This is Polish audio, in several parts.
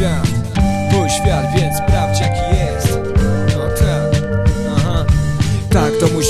świat, mój świat, więc sprawdź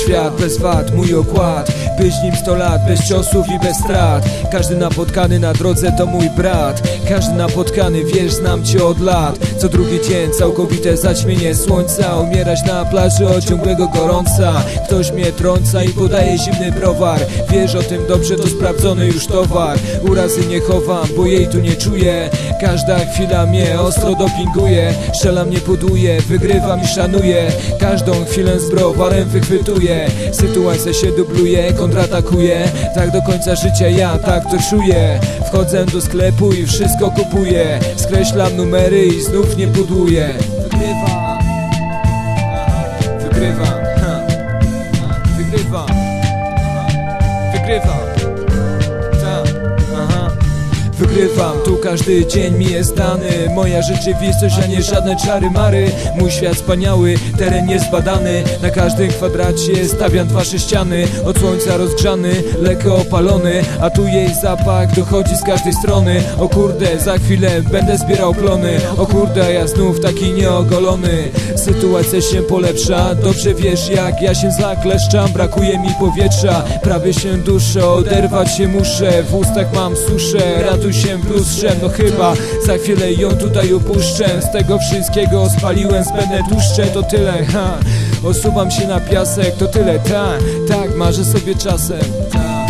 świat, bez wad, mój okład. Być nim sto lat, bez ciosów i bez strat. Każdy napotkany na drodze to mój brat. Każdy napotkany, wiesz, znam cię od lat. Co drugi dzień, całkowite zaćmienie słońca. Umierać na plaży od ciągłego gorąca. Ktoś mnie trąca i podaje zimny browar. Wiesz o tym dobrze, to sprawdzony już towar. Urazy nie chowam, bo jej tu nie czuję. Każda chwila mnie ostro dopinguje. Szczela mnie poduje, wygrywam i szanuję. Każdą chwilę z browarem wychwytuję Sytuacja się dubluje, kontratakuje. Tak do końca życia ja tak to czuję Wchodzę do sklepu i wszystko kupuję. Skreślam numery i znów nie pudłuję Wygrywam Aha, Wygrywam ha. Wygrywam, tu każdy dzień mi jest dany. Moja rzeczywistość, a nie żadne czary mary. Mój świat wspaniały, teren niezbadany Na każdym kwadracie stawiam dwa ściany. Od słońca rozgrzany, lekko opalony. A tu jej zapach dochodzi z każdej strony. O kurde, za chwilę będę zbierał plony. O kurde, ja znów taki nieogolony. Sytuacja się polepsza, dobrze wiesz jak ja się zakleszczam. Brakuje mi powietrza, prawie się duszę Oderwać się muszę, w ustach mam suszę. Ratuj się w lustrze, no chyba Za chwilę ją tutaj opuszczę. Z tego wszystkiego spaliłem zbędne tłuszcze To tyle, ha. Osuwam się na piasek, to tyle, tak Tak, marzę sobie czasem Tak,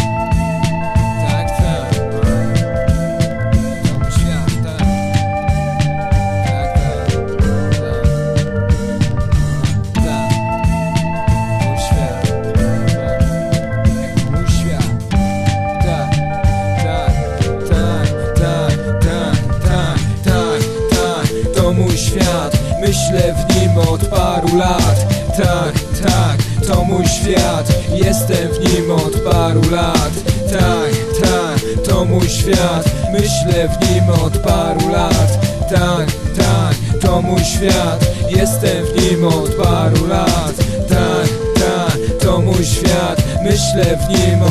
myślę w nim od paru lat. Tak, tak, to mój świat, jestem w nim od paru lat. Tak, tak, to mój świat, myślę w nim od paru lat. Tak, tak, to mój świat, jestem w nim od paru lat. Tak, tak, to mój świat, myślę w nim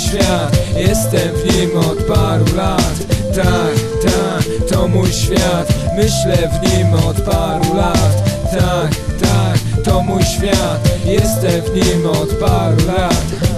świat, jestem w nim od paru lat. Tak, tak, to mój świat, myślę w nim od paru lat. Tak, tak, to mój świat, jestem w nim od paru lat